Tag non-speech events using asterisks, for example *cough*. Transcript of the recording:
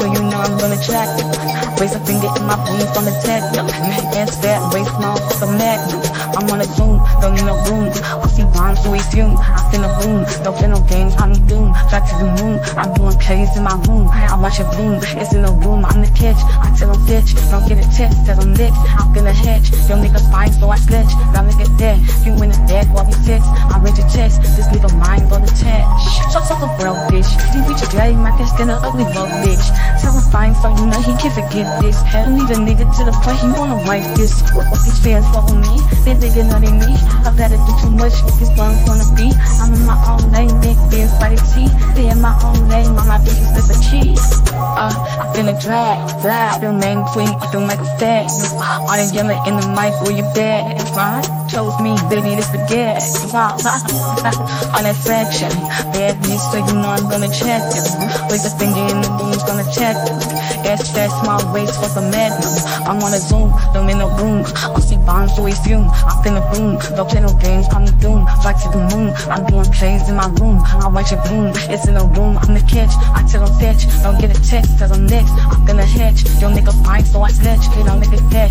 so you know I'm gonna track it. Raise a finger in my boom from the tech. Ass fat, waist long, the magnum. I'm on a zoom, don't need no room. See rhymes, so we fume. I feel a boom, don't play no games, I'm doom. Back to the moon, I'm doing plays in my room. I watch it bloom, it's in the room, I'm the catch. I tell them bitch, don't get a test, tell them lit. I'm gonna hedge, your niggas fine, so I sledge. That nigga dead, you in the dead while we fix. I read your chest, this nigga mine for the test. My catch, then a ugly bug bitch. Tell him fine, so you know he can't forget this. Hell, need a nigga to the point, he wanna wife this. These fans follow me? They thinking nothing me. I've gotta do too much, niggas don't wanna be. I'm in my own lane, big by the tea. They in my own lane, my bitches flip a the I drag, fly, feel main queen, I feel like a fat. All that yelling in the mic, where you bad? Fine, chose me, they need to forget. All *laughs* that fraction, bad bitch, so you know I'm gonna check it. With the finger in the boom's gonna check it. That's that small waist for the magnum. I'm on a zoom, don't in the room. I see bombs, so we fume. I'm finna boom, don't play no games, I'm the doom. Fly to the moon, I'm doing plays in my room. I watch it boom, it's in the room, I'm the catch. I tell them fetch, don't get a text, cause I'm next. I'm gonna hatch, your nigga fine, so I snatch. They don't nigga dead,